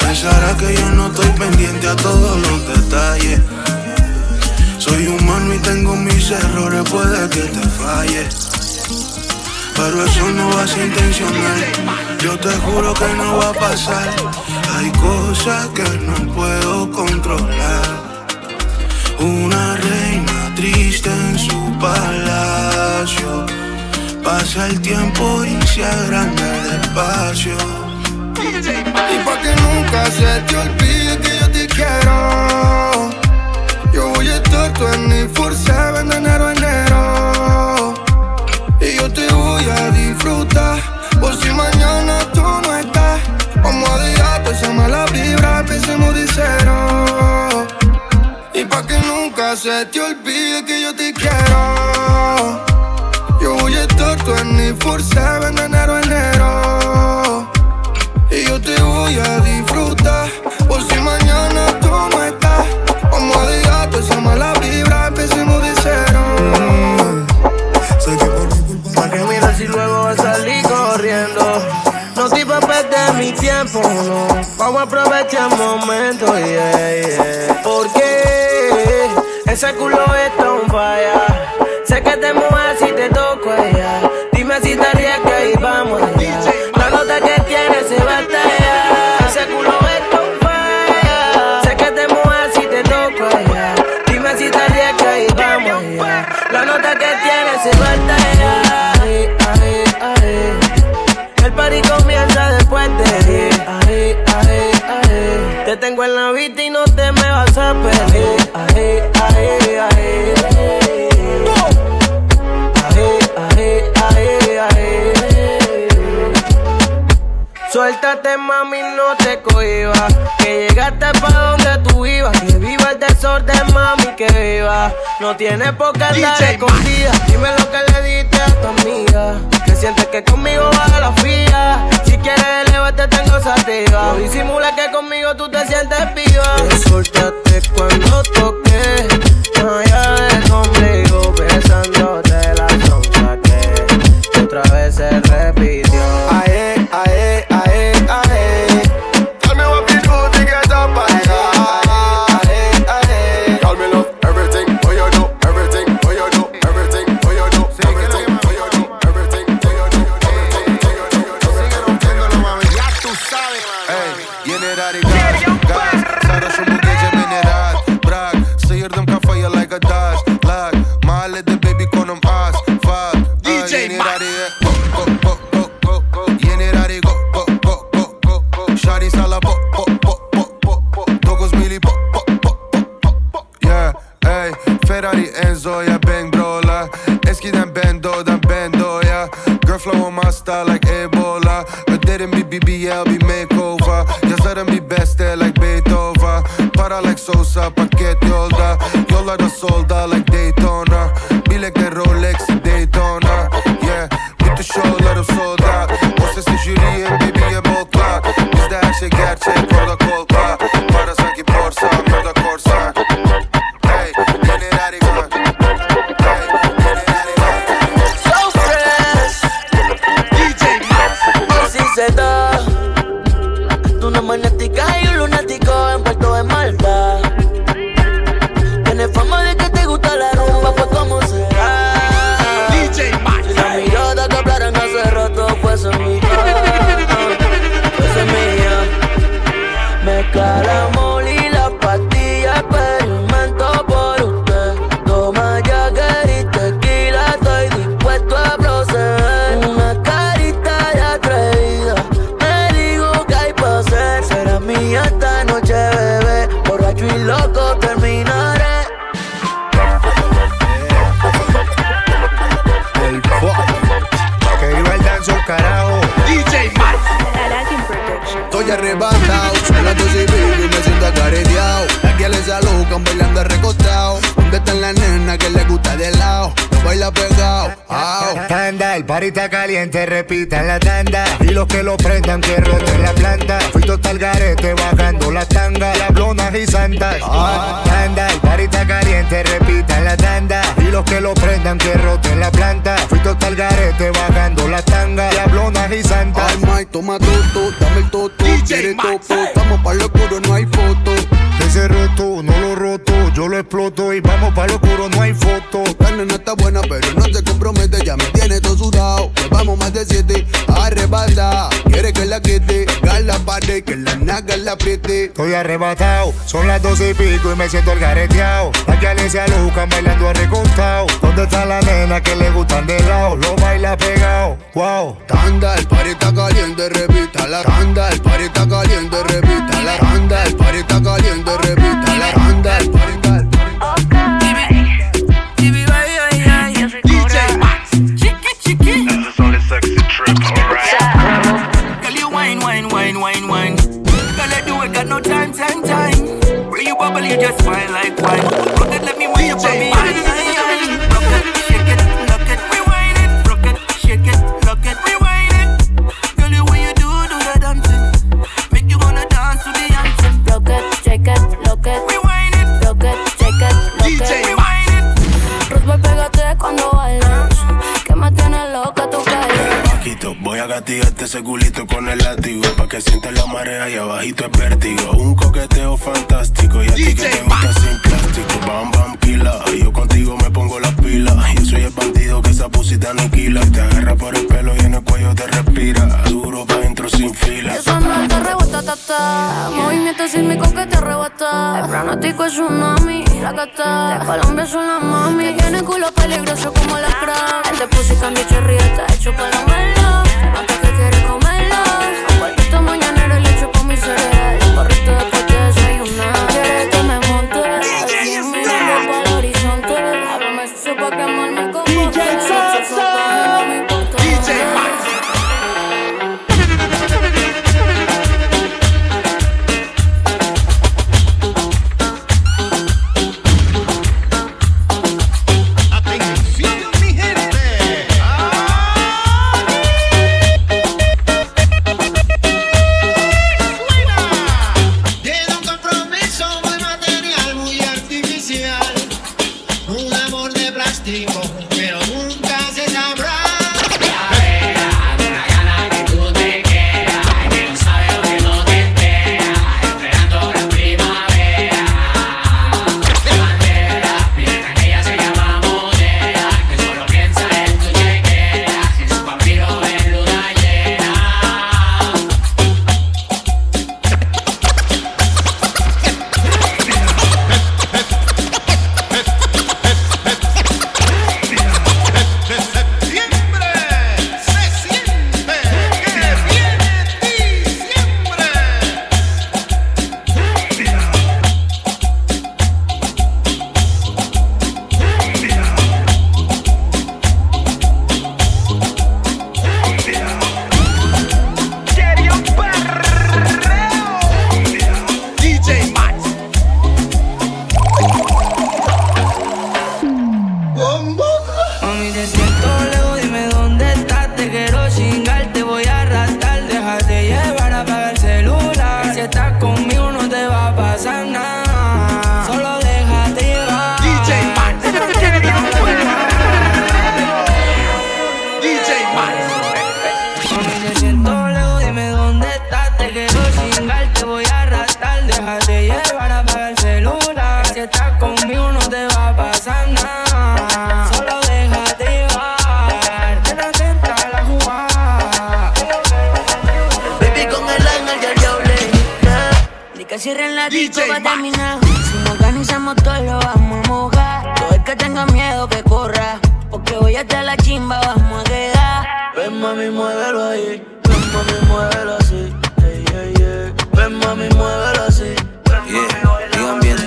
Pensará que yo no estoy pendiente a todos los detalles. Soy humano y tengo mis errores, puede que te falle. Pero eso no va a ser intencional. Yo te juro que no va a pasar. Hay cosas que no puedo controlar. Una reina triste en su palacio. Pasa el tiempo y se agranda despacio. Y pa' que nunca se te olvide que yo te quiero. Yo voy a estar 24-7 de enero a enero. Y yo te voy a disfrutar. Por si mañana tú no estás. Vamos a dejar esa mala vibra, empecemos de cero. Y pa' que nunca se te olvide 24-7 de enero a enero. Y yo te voy a disfrutar. Por si mañana tú no estás. Vamos a dejar toda esa mala vibra, empecemos de cero. Sé que por mi culpa Pa' que miras y luego vas a salir corriendo. No estoy pa' perder mi tiempo, no. Vamos a aprovechar el momento, yeah, yeah. Porque ese culo está un falla. Sé que te mojas Que llegaste pa' donde tú ibas. Que viva el desorden, mami, que viva. No tienes por qué andar escondida. Dime lo que le diste a tu amiga. Que sientes que conmigo baja la fía. Si quieres elevarte, tengo sativa. No disimula que conmigo tú te sientes viva. Suéltate cuando toque. Carita caliente, repitan la tanda. Y los que lo prendan, que roten la planta. Fui total garete, bajando la tanga. Lablonas y santas. Ah, tanda, carita caliente, repitan la tanda. Y los que lo prendan, que roten la planta. Fui total garete, bajando la tanga. Lablonas y santas. Ay, Mike, toma toto, dame el toto. Quiere topo, estamos para lo oscuro, no hay foto. Ese reto no lo roto, yo lo exploto y vamos para lo oscuro, no hay foto. La nena está buena, pero no se compromete, ya vamos más de siete, arrebata. Quiere que la quite, pegar la pared, que la naga la apriete. Estoy arrebatado, son las doce y pico y me siento el gareteado. Aquí Alicia lo buscan bailando arrecostado. ¿Dónde está la nena que le gustan de lado? Lo baila pegado, wow. Tanda, el party está caliente, repita la tanda, el party está caliente, a castigarte ese culito con el látigo Pa' que sientas la marea y abajito es vértigo Un coqueteo fantástico y a ti que te gusta sin plástico Bam, bam, kila, yo contigo me pongo las pilas Yo soy el bandido que esa pussy te aniquila Te agarra por el pelo y en el cuello te respira Duro pa' dentro sin fila Eso no te rebota, ta, ta. Movimiento sísmico que te rebota. El fanático es tsunami, la cata. De Colombia son las mami. Que tiene culo peligroso como la crack. El de pussy candy cherry está hecho para la melo. Cierren la disco va a terminar. Si nos organizamos todo lo vamos a mojar. Todo el que tenga miedo que corra. Porque hoy hasta la chimba vamos a quedar. Ven mami, muévelo ahí. Ven mami, muévelo así. Ey, ey, ey. Ven mami, muévelo así. Yeah, digan bien,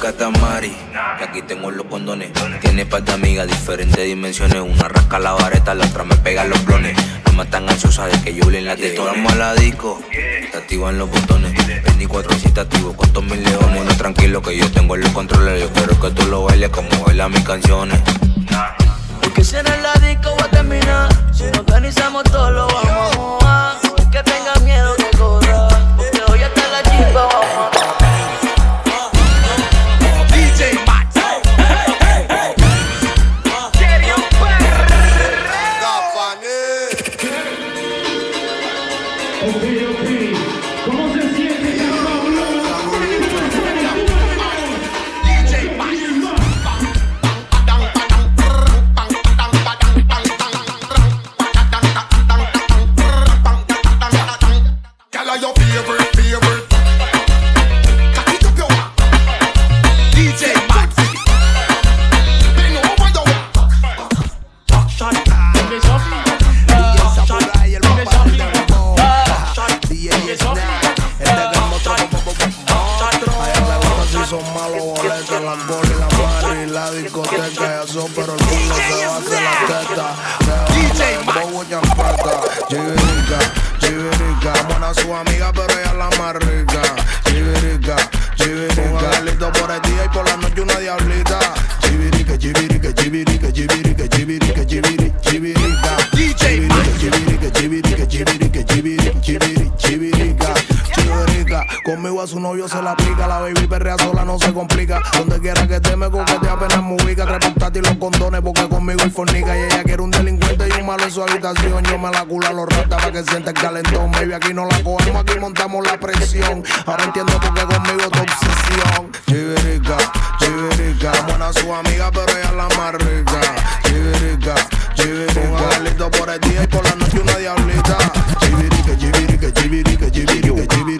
me busca Tamari, que aquí tengo los condones. Tiene par de amigas, diferentes dimensiones. Una rasca la vareta, la otra me pega los blones. No me tan ansiosa de que yo en la de Vamos a la disco, te activan los botones. 24 incitativo con todos mis leones. No tranquilo que yo tengo los controles. Yo quiero que tú lo bailes como bailan mis canciones. Porque si en la disco va a terminar. Si nos organizamos todo lo vamos a Conmigo a su novio se la aplica. La baby perrea sola no se complica. Donde quiera que te me coquetea apenas me ubica. Tres y los condones porque conmigo hay fornica. Y ella quiere un delincuente y un malo en su habitación. Yo me la cula los ratas para que sienta el calentón. Baby, aquí no la cogemos, aquí montamos la presión. Ahora entiendo por qué conmigo tu obsesión. Chivirica, chivirica. Buena su amiga, pero ella es la más rica. Chivirica, chivirica. Un por el día y por la noche una diablita. Chivirica, chivirica, chivirica, chivirica, chivirica.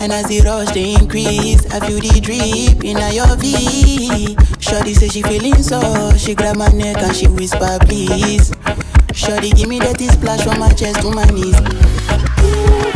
And as the rush they increase, I feel the drip in your V. Shorty say she feeling so, she grab my neck and she whisper please. Shorty give me that splash from my chest to my knees.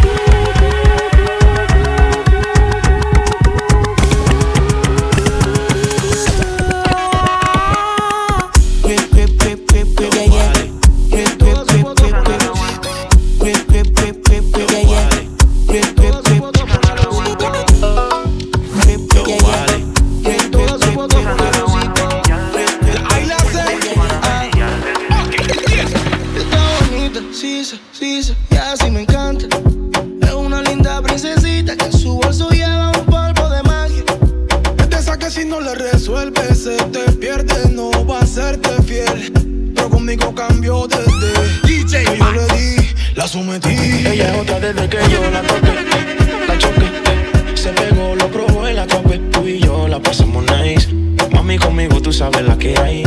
tú sabes la que hay.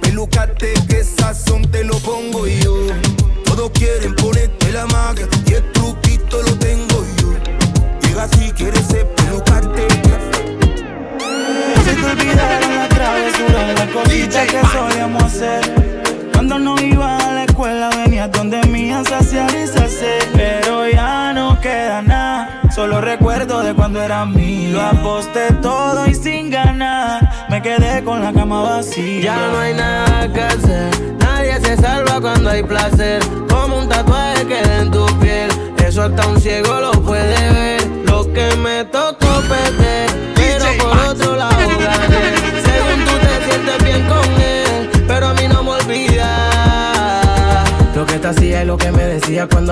Pelucate que sazón te lo pongo yo. Todos quieren ponerte la magia y el truquito lo tengo yo. Llega si quieres ser pelucarte. Si te olvidas la travesura de la colita que solíamos hacer. Cuando no iba a la escuela venías donde mí a saciar y. Pero ya no queda nada Solo recuerdo de cuando era mío. Lo aposté todo y sin ganar. Me quedé con la cama vacía. Ya no hay nada que hacer. Nadie se salva cuando hay placer. Como un tatuaje queda en tu piel. Eso hasta un ciego lo puede ver. Lo que me tocó perder. Pero por otro lado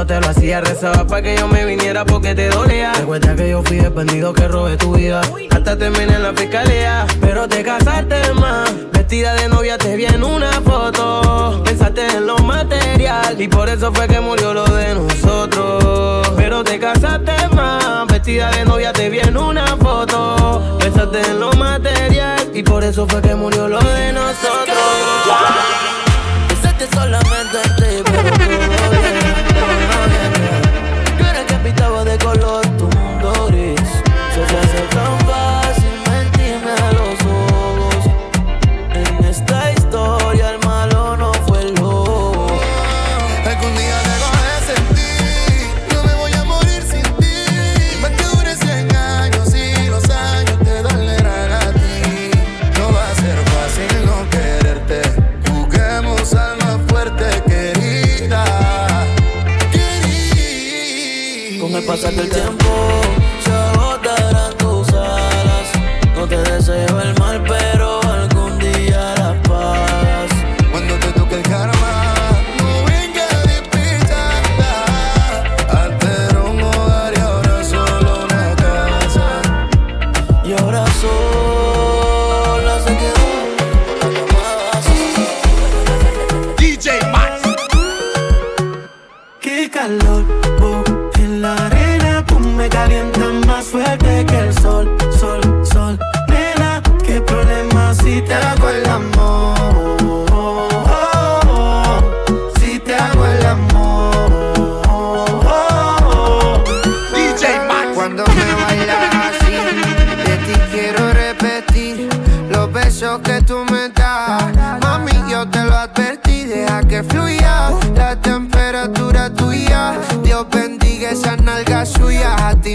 te lo hacía rezaba para que yo me viniera porque te dolía. Recuerda que yo fui el bandido que robé tu vida. Hasta terminé en la fiscalía, pero te casaste más. Vestida de novia te vi en una foto. Pensaste en lo material y por eso fue que murió lo de nosotros. Pero te casaste más. Vestida de novia te vi en una foto. Pensaste en lo material y por eso fue que murió lo de nosotros. Pensaste solamente en ti,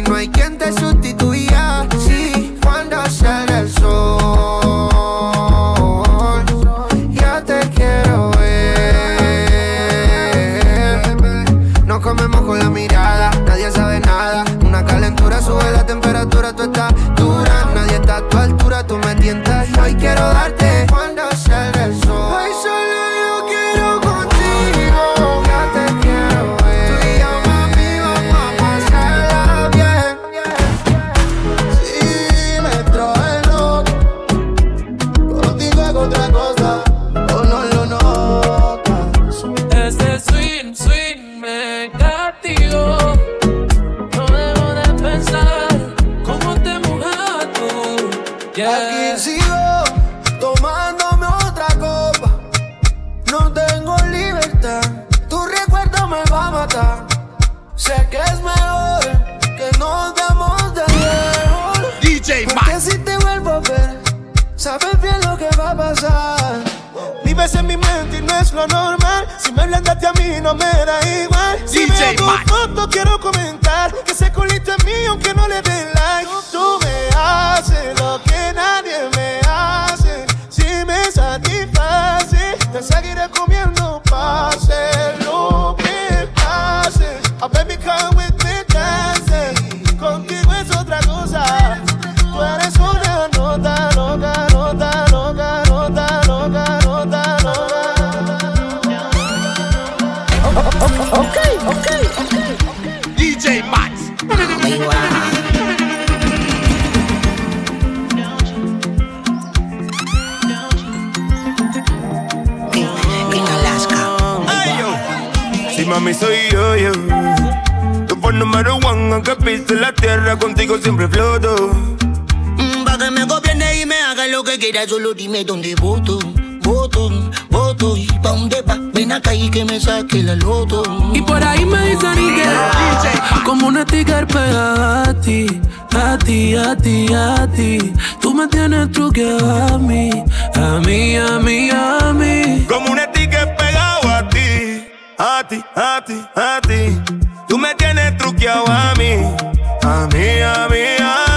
no hay soy yo, yo. Tú por número one, aunque pise la tierra, contigo siempre floto. Mm, pa' que me gobierne y me haga lo que quiera, solo dime dónde voto. Voto, voto, y pa' dónde va. Ven acá y que me saque la loto. Y por ahí me dicen que como una tigre pegada a ti, a ti, a ti, a ti. Tú me tienes truque a mí, a mí, a mí, a mí. Como una tigre a ti, a ti, a ti. Tú me tienes truqueado a mí, a mí, a mí, a mí.